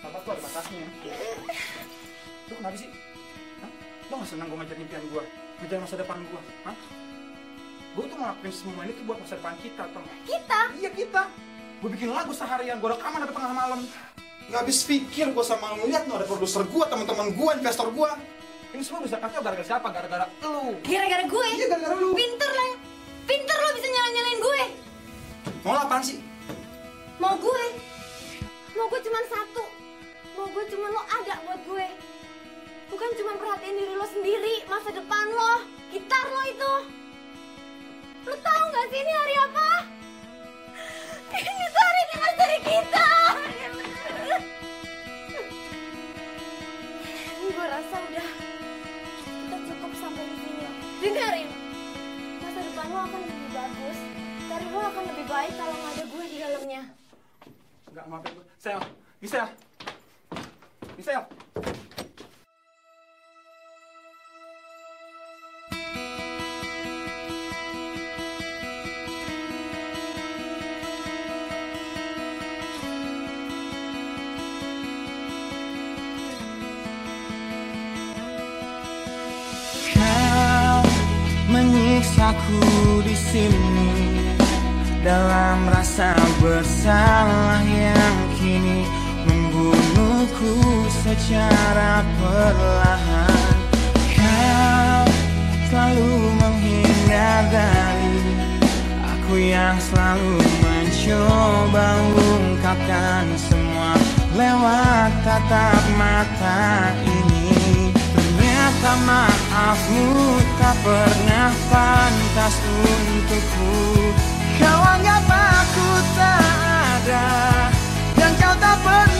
Sabar tuh ada batasnya. Lu kenapa sih? Hah? Lu gak senang gue ngejar impian gue? Ngejar masa depan gue? Hah? Gue tuh ngelakuin semua ini tuh buat masa depan kita, gak? Kita? Iya kita. Gue bikin lagu seharian, gue rekaman sampai tengah malam. Gak habis pikir gue sama ngeliat tuh ada produser gue, teman-teman gue, investor gue. Ini semua bisa kacau gara-gara siapa? Gara-gara lu. Gara-gara gue? Iya gara-gara lu. Pinter lah. Pinter lo bisa nyalain-nyalain gue. Mau lo apaan sih? Mau gue? Bukan cuma perhatiin diri lo sendiri, masa depan lo, gitar lo itu. Lo tahu nggak sih ini hari apa? Ini tuh hari anniversary kita. Gue rasa udah kita cukup sampai di sini. Dengerin, masa depan lo akan lebih bagus. Karir lo akan lebih baik kalau nggak ada gue di dalamnya. Enggak, maaf ya gue. Sel, Gisel. Gisel. Menyiksaku di sini dalam rasa bersalah yang kini membunuhku secara perlahan. Kau selalu menghindar dari aku yang selalu mencoba ungkapkan semua lewat tatap mata Ternyata maafmu tak pernah pantas untukku. Kau anggap aku tak ada Dan kau tak pernah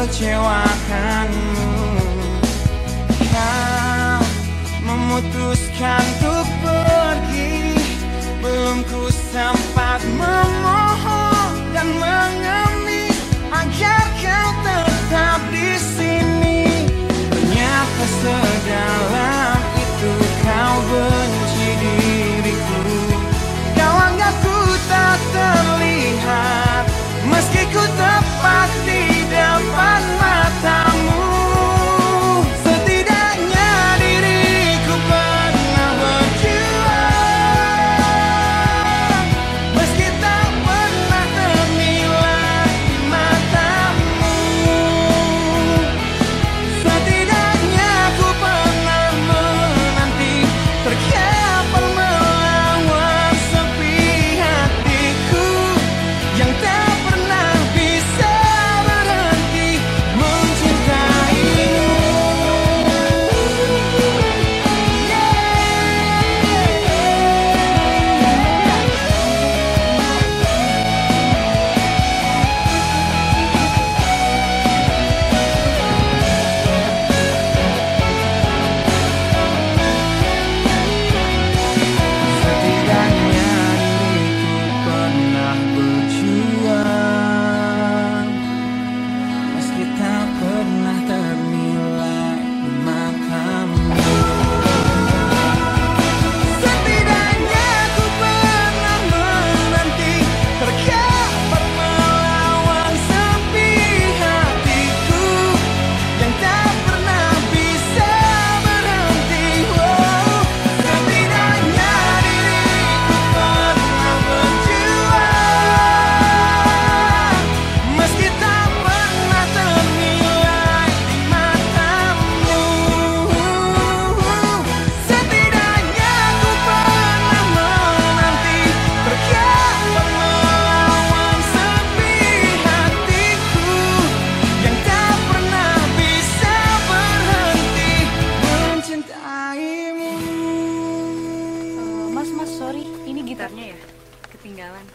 kecewakanmu. Kau memutuskan untuk pergi. Belum ku sempat memulai sorry, ini gitarnya ya? Ketinggalan.